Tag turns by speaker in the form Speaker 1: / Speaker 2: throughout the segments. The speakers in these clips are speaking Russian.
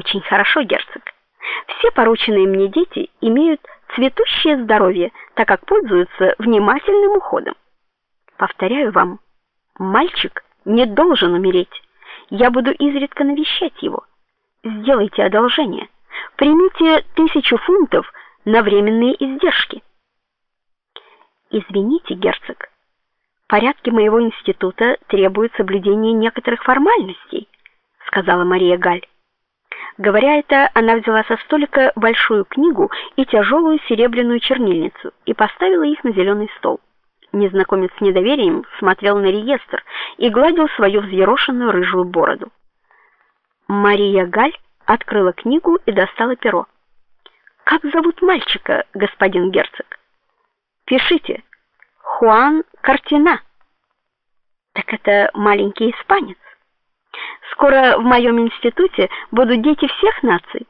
Speaker 1: Очень хорошо, герцог. Все порученные мне дети имеют цветущее здоровье, так как пользуются внимательным уходом. Повторяю вам, мальчик не должен умереть. Я буду изредка навещать его. Сделайте одолжение. Примите тысячу фунтов на временные издержки. Извините, герцог. Порядки моего института требуют соблюдения некоторых формальностей, сказала Мария Галь. Говоря это, она взяла со столика большую книгу и тяжелую серебряную чернильницу и поставила их на зеленый стол. Незнакомец с недоверием смотрел на реестр и гладил свою взъерошенную рыжую бороду. Мария Галь открыла книгу и достала перо. Как зовут мальчика, господин герцог? Пишите. Хуан Картина. Так это маленький испанец. Скоро в моем институте будут дети всех наций.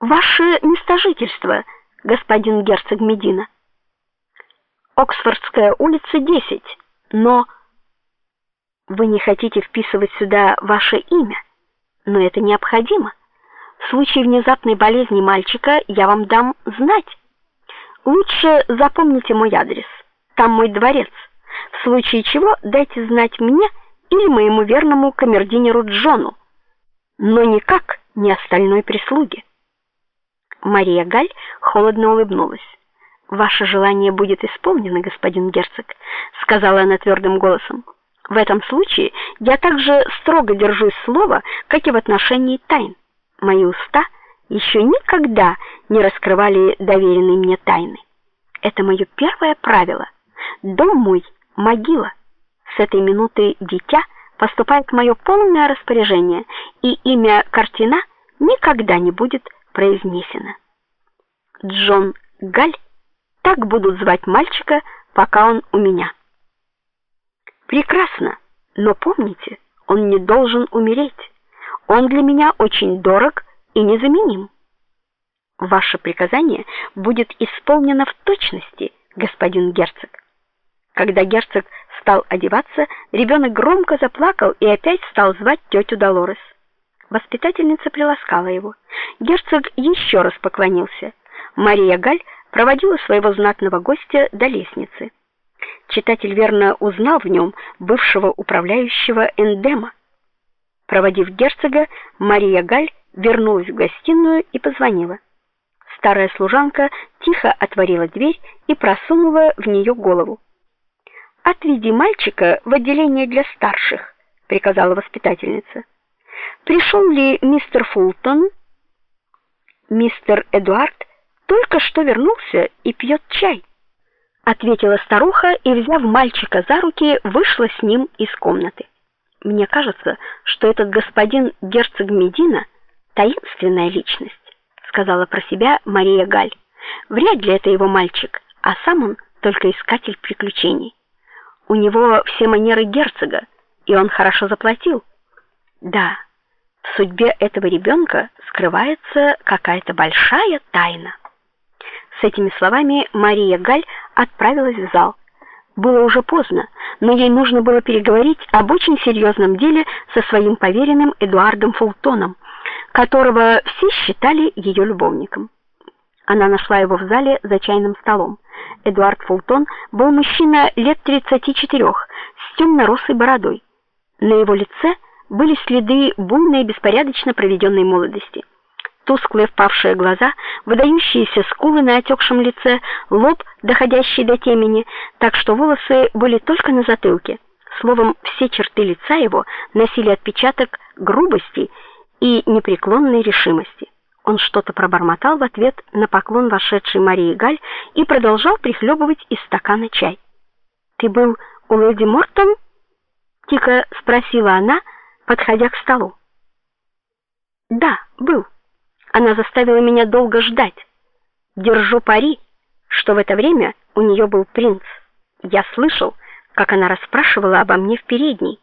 Speaker 1: Ваше место жительства, господин герцог Медина. Оксфордская улица 10. Но вы не хотите вписывать сюда ваше имя, но это необходимо. В случае внезапной болезни мальчика я вам дам знать. Лучше запомните мой адрес. Там мой дворец. В случае чего дайте знать мне или моему верному камердинеру Джону, но никак не остальной прислуге. Мария Галь холодно улыбнулась. Ваше желание будет исполнено, господин герцог, сказала она твердым голосом. В этом случае я также строго держусь слова, как и в отношении тайн. Мои уста еще никогда не раскрывали доверенные мне тайны. Это мое первое правило. Дом мой могила. С этой минуты дитя поступает в мое полное распоряжение, и имя Картина никогда не будет произнесено. Джон Галь так будут звать мальчика, пока он у меня. Прекрасно, но помните, он не должен умереть. Он для меня очень дорог и незаменим. Ваше приказание будет исполнено в точности, господин герцог. Когда герцог стал одеваться, ребенок громко заплакал и опять стал звать тетю Долорес. Воспитательница приласкала его. Герцог еще раз поклонился. Мария Галь проводила своего знатного гостя до лестницы. Читатель верно узнал в нем бывшего управляющего Эндема. Проводив герцога, Мария Галь вернулась в гостиную и позвонила. Старая служанка тихо отворила дверь и просунула в нее голову. Отведи мальчика в отделение для старших, приказала воспитательница. Пришел ли мистер Фултон? Мистер Эдуард только что вернулся и пьет чай, ответила старуха и, взяв мальчика за руки, вышла с ним из комнаты. Мне кажется, что этот господин герцог Медина таинственная личность, сказала про себя Мария Галь. Вряд ли это его мальчик, а сам он только искатель приключений. У него все манеры герцога, и он хорошо заплатил. Да, в судьбе этого ребенка скрывается какая-то большая тайна. С этими словами Мария Галь отправилась в зал. Было уже поздно, но ей нужно было переговорить об очень серьезном деле со своим поверенным Эдуардом Фултоном, которого все считали ее любовником. Она нашла его в зале за чайным столом. Эдуард Фултон был мужчина лет 34 с темно-русой бородой. На его лице были следы буйной и беспорядочно проведенной молодости. Тусклые впавшие глаза, выдающиеся скулы на отекшем лице, лоб, доходящий до темени, так что волосы были только на затылке. Словом, все черты лица его носили отпечаток грубости и непреклонной решимости. Он что-то пробормотал в ответ на поклон вошедшей Марии Галь и продолжал прихлебывать из стакана чай. "Ты был у леди Мортон?" тихо спросила она, подходя к столу. "Да, был. Она заставила меня долго ждать. Держу пари, что в это время у нее был принц. Я слышал, как она расспрашивала обо мне в передней.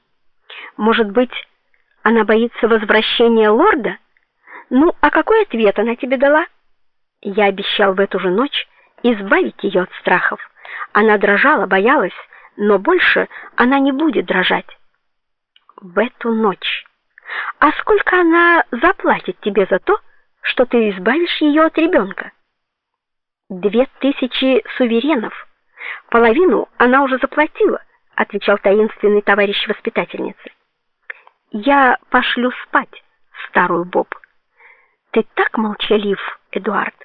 Speaker 1: Может быть, она боится возвращения лорда?" Ну, а какой ответ она тебе дала? Я обещал в эту же ночь избавить ее от страхов. Она дрожала, боялась, но больше она не будет дрожать. В эту ночь А сколько она заплатит тебе за то, что ты избавишь ее от ребенка?» «Две тысячи суверенов. Половину она уже заплатила, отвечал таинственный товарищ воспитательницы. Я пошлю спать старую Боб. Ты так молчалив, Эдуард.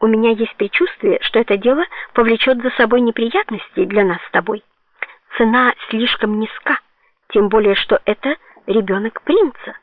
Speaker 1: У меня есть предчувствие, что это дело повлечет за собой неприятности для нас с тобой. Цена слишком низка, тем более что это ребенок принца.